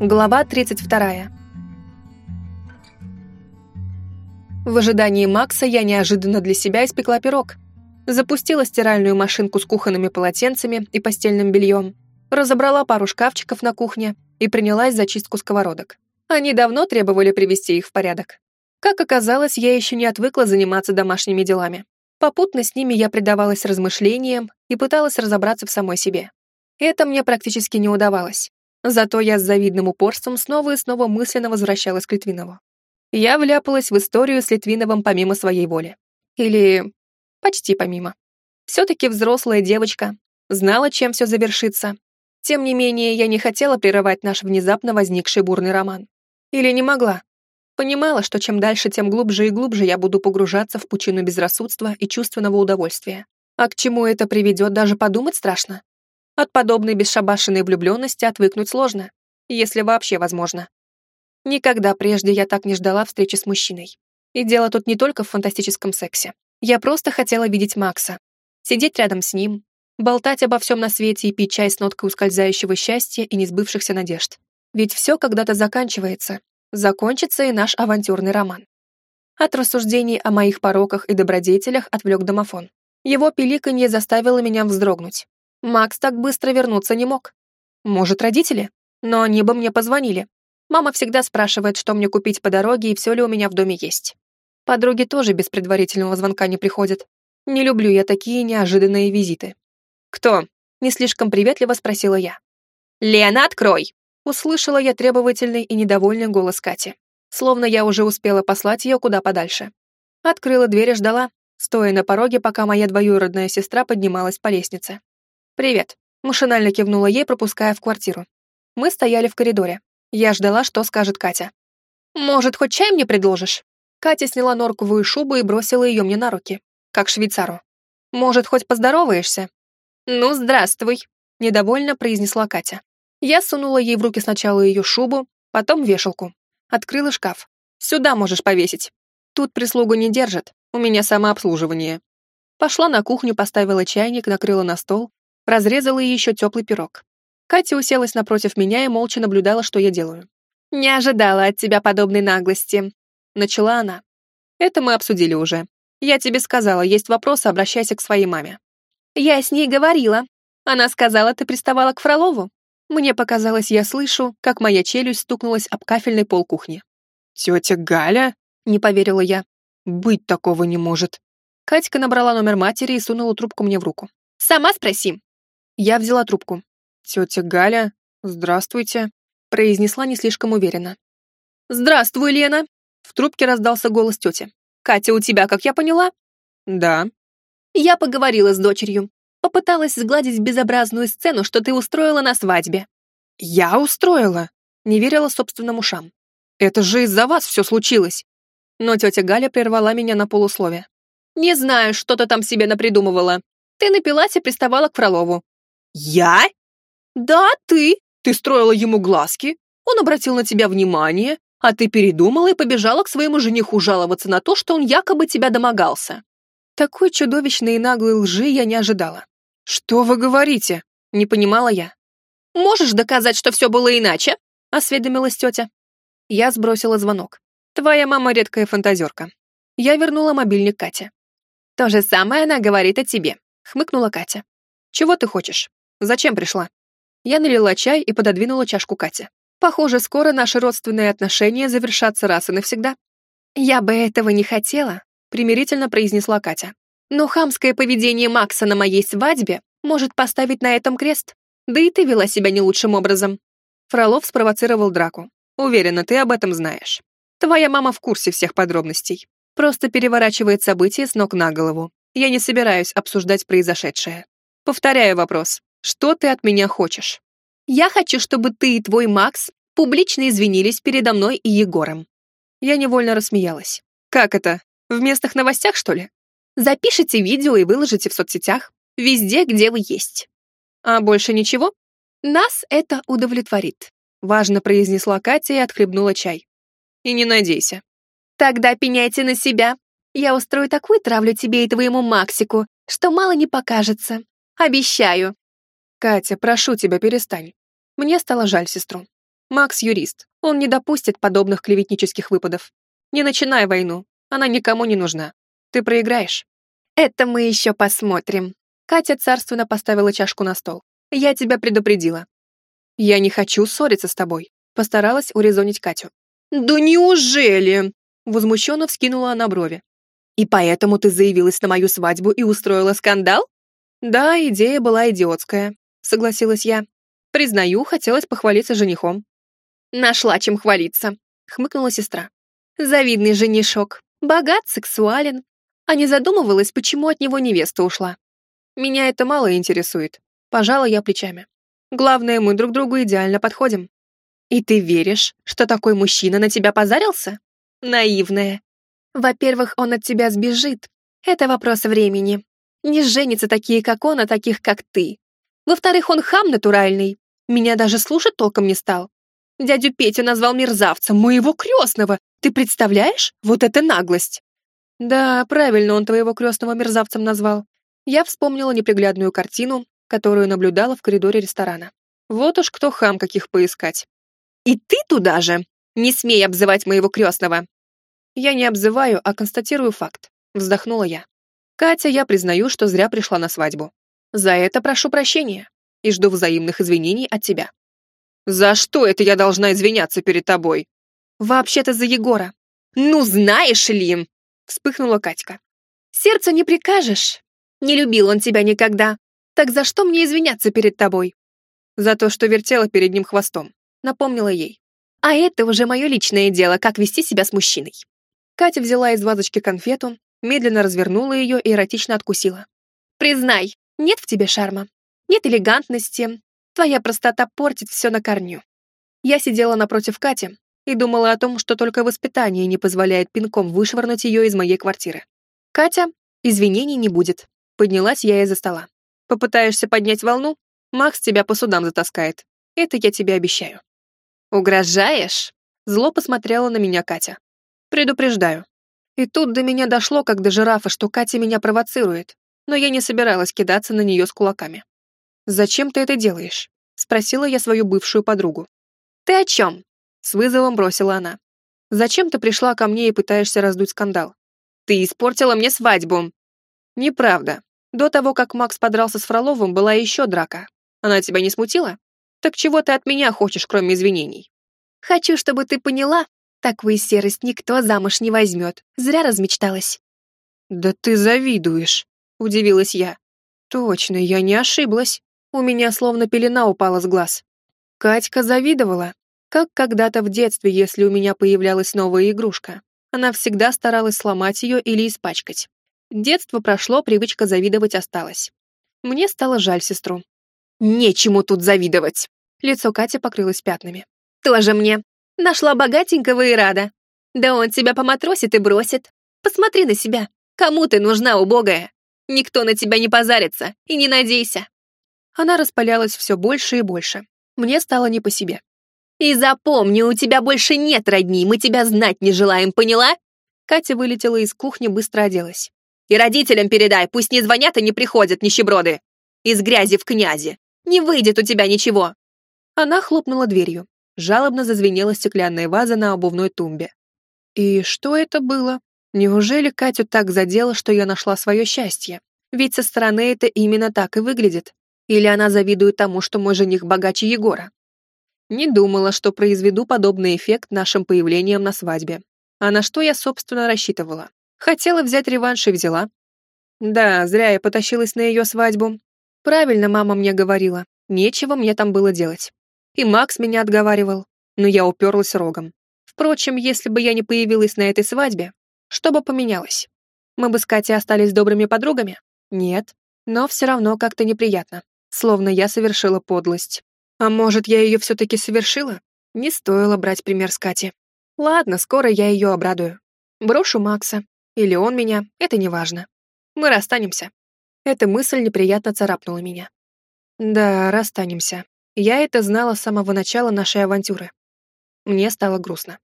Глава 32. В ожидании Макса я неожиданно для себя испекла пирог. Запустила стиральную машинку с кухонными полотенцами и постельным бельем, разобрала пару шкафчиков на кухне и принялась за чистку сковородок. Они давно требовали привести их в порядок. Как оказалось, я еще не отвыкла заниматься домашними делами. Попутно с ними я предавалась размышлениям и пыталась разобраться в самой себе. Это мне практически не удавалось. Зато я с завидным упорством снова и снова мысленно возвращалась к Литвинову. Я вляпалась в историю с Литвиновым помимо своей воли. Или почти помимо. Все-таки взрослая девочка, знала, чем все завершится. Тем не менее, я не хотела прерывать наш внезапно возникший бурный роман. Или не могла. Понимала, что чем дальше, тем глубже и глубже я буду погружаться в пучину безрассудства и чувственного удовольствия. А к чему это приведет, даже подумать страшно. От подобной бесшабашенной влюбленности отвыкнуть сложно, если вообще возможно. Никогда прежде я так не ждала встречи с мужчиной. И дело тут не только в фантастическом сексе. Я просто хотела видеть Макса, сидеть рядом с ним, болтать обо всем на свете и пить чай с ноткой ускользающего счастья и несбывшихся надежд. Ведь все когда-то заканчивается, закончится и наш авантюрный роман. От рассуждений о моих пороках и добродетелях отвлек домофон. Его пиликанье заставило меня вздрогнуть. Макс так быстро вернуться не мог. Может, родители? Но они бы мне позвонили. Мама всегда спрашивает, что мне купить по дороге и все ли у меня в доме есть. Подруги тоже без предварительного звонка не приходят. Не люблю я такие неожиданные визиты. «Кто?» — не слишком приветливо спросила я. «Лена, открой!» Услышала я требовательный и недовольный голос Кати, словно я уже успела послать ее куда подальше. Открыла дверь и ждала, стоя на пороге, пока моя двоюродная сестра поднималась по лестнице. «Привет», — машинально кивнула ей, пропуская в квартиру. Мы стояли в коридоре. Я ждала, что скажет Катя. «Может, хоть чай мне предложишь?» Катя сняла норковую шубу и бросила ее мне на руки, как швейцару. «Может, хоть поздороваешься?» «Ну, здравствуй», — недовольно произнесла Катя. Я сунула ей в руки сначала ее шубу, потом вешалку. Открыла шкаф. «Сюда можешь повесить. Тут прислугу не держат, у меня самообслуживание». Пошла на кухню, поставила чайник, накрыла на стол, разрезала еще теплый пирог. Катя уселась напротив меня и молча наблюдала, что я делаю. «Не ожидала от тебя подобной наглости», — начала она. «Это мы обсудили уже. Я тебе сказала, есть вопросы, обращайся к своей маме». «Я с ней говорила. Она сказала, ты приставала к Фролову. Мне показалось, я слышу, как моя челюсть стукнулась об кафельный пол кухни. «Тетя Галя?» — не поверила я. «Быть такого не может». Катька набрала номер матери и сунула трубку мне в руку. «Сама спроси». Я взяла трубку. «Тетя Галя, здравствуйте», — произнесла не слишком уверенно. «Здравствуй, Лена!» В трубке раздался голос тети. «Катя у тебя, как я поняла?» «Да». Я поговорила с дочерью. Попыталась сгладить безобразную сцену, что ты устроила на свадьбе. Я устроила? Не верила собственным ушам. Это же из-за вас все случилось. Но тетя Галя прервала меня на полуслове. Не знаю, что ты там себе напридумывала. Ты напилась и приставала к Фролову. Я? Да, ты. Ты строила ему глазки, он обратил на тебя внимание, а ты передумала и побежала к своему жениху жаловаться на то, что он якобы тебя домогался. Такой чудовищной и наглой лжи я не ожидала. «Что вы говорите?» — не понимала я. «Можешь доказать, что все было иначе?» — осведомилась тетя. Я сбросила звонок. «Твоя мама редкая фантазерка». Я вернула мобильник Кате. «То же самое она говорит о тебе», — хмыкнула Катя. «Чего ты хочешь? Зачем пришла?» Я налила чай и пододвинула чашку Кате. «Похоже, скоро наши родственные отношения завершатся раз и навсегда». «Я бы этого не хотела», примирительно произнесла Катя. Но хамское поведение Макса на моей свадьбе может поставить на этом крест. Да и ты вела себя не лучшим образом. Фролов спровоцировал драку. Уверена, ты об этом знаешь. Твоя мама в курсе всех подробностей. Просто переворачивает события с ног на голову. Я не собираюсь обсуждать произошедшее. Повторяю вопрос. Что ты от меня хочешь? Я хочу, чтобы ты и твой Макс публично извинились передо мной и Егором. Я невольно рассмеялась. Как это? В местных новостях, что ли? Запишите видео и выложите в соцсетях. Везде, где вы есть. А больше ничего? Нас это удовлетворит. Важно произнесла Катя и отхлебнула чай. И не надейся. Тогда пеняйте на себя. Я устрою такую травлю тебе и твоему Максику, что мало не покажется. Обещаю. Катя, прошу тебя, перестань. Мне стало жаль сестру. Макс юрист, он не допустит подобных клеветнических выпадов. Не начинай войну, она никому не нужна. Ты проиграешь. Это мы еще посмотрим. Катя царственно поставила чашку на стол. Я тебя предупредила. Я не хочу ссориться с тобой. Постаралась урезонить Катю. Да неужели? Возмущенно вскинула она брови. И поэтому ты заявилась на мою свадьбу и устроила скандал? Да, идея была идиотская, согласилась я. Признаю, хотелось похвалиться женихом. Нашла чем хвалиться, хмыкнула сестра. Завидный женишок, богат, сексуален. А не задумывалась, почему от него невеста ушла. Меня это мало интересует. Пожала я плечами. Главное, мы друг другу идеально подходим. И ты веришь, что такой мужчина на тебя позарился? Наивная. Во-первых, он от тебя сбежит. Это вопрос времени. Не женятся такие, как он, а таких, как ты. Во-вторых, он хам натуральный. Меня даже слушать толком не стал. Дядю Петю назвал мерзавцем, моего крестного. Ты представляешь? Вот это наглость. Да, правильно он твоего крестного мерзавцем назвал. Я вспомнила неприглядную картину, которую наблюдала в коридоре ресторана. Вот уж кто хам каких поискать. И ты туда же! Не смей обзывать моего крестного! Я не обзываю, а констатирую факт. Вздохнула я. Катя, я признаю, что зря пришла на свадьбу. За это прошу прощения и жду взаимных извинений от тебя. За что это я должна извиняться перед тобой? Вообще-то за Егора. Ну, знаешь ли, вспыхнула Катька. Сердцу не прикажешь. Не любил он тебя никогда. Так за что мне извиняться перед тобой? За то, что вертела перед ним хвостом. Напомнила ей. А это уже мое личное дело, как вести себя с мужчиной. Катя взяла из вазочки конфету, медленно развернула ее и эротично откусила. Признай, нет в тебе шарма. Нет элегантности. Твоя простота портит все на корню. Я сидела напротив Кати и думала о том, что только воспитание не позволяет пинком вышвырнуть ее из моей квартиры. Катя, извинений не будет. Поднялась я из-за стола. Попытаешься поднять волну, Макс тебя по судам затаскает. Это я тебе обещаю. Угрожаешь? Зло посмотрела на меня Катя. Предупреждаю. И тут до меня дошло, как до жирафа, что Катя меня провоцирует, но я не собиралась кидаться на нее с кулаками. «Зачем ты это делаешь?» — спросила я свою бывшую подругу. «Ты о чем?» — с вызовом бросила она. «Зачем ты пришла ко мне и пытаешься раздуть скандал?» «Ты испортила мне свадьбу!» «Неправда. До того, как Макс подрался с Фроловым, была еще драка. Она тебя не смутила? Так чего ты от меня хочешь, кроме извинений?» «Хочу, чтобы ты поняла, такую серость никто замуж не возьмет. Зря размечталась». «Да ты завидуешь», — удивилась я. «Точно, я не ошиблась. У меня словно пелена упала с глаз. Катька завидовала, как когда-то в детстве, если у меня появлялась новая игрушка. Она всегда старалась сломать ее или испачкать. Детство прошло, привычка завидовать осталась. Мне стало жаль сестру. «Нечему тут завидовать!» Лицо Кати покрылось пятнами. «Тоже мне. Нашла богатенького и рада. Да он тебя поматросит и бросит. Посмотри на себя. Кому ты нужна, убогая? Никто на тебя не позарится, и не надейся. Она распалялась все больше и больше. Мне стало не по себе. «И запомни, у тебя больше нет родни, мы тебя знать не желаем, поняла?» Катя вылетела из кухни, быстро оделась. «И родителям передай, пусть не звонят и не приходят, нищеброды! Из грязи в князи! Не выйдет у тебя ничего!» Она хлопнула дверью. Жалобно зазвенела стеклянная ваза на обувной тумбе. И что это было? Неужели Катю так задело, что я нашла свое счастье? Ведь со стороны это именно так и выглядит. Или она завидует тому, что мой жених богаче Егора? Не думала, что произведу подобный эффект нашим появлением на свадьбе. А на что я, собственно, рассчитывала? Хотела взять реванш и взяла. Да, зря я потащилась на ее свадьбу. Правильно мама мне говорила, нечего мне там было делать. И Макс меня отговаривал, но я уперлась рогом. Впрочем, если бы я не появилась на этой свадьбе, что бы поменялось? Мы бы с Катей остались добрыми подругами? Нет, но все равно как-то неприятно словно я совершила подлость. А может, я ее все-таки совершила? Не стоило брать пример с Кати. Ладно, скоро я ее обрадую. Брошу Макса. Или он меня, это не важно. Мы расстанемся. Эта мысль неприятно царапнула меня. Да, расстанемся. Я это знала с самого начала нашей авантюры. Мне стало грустно.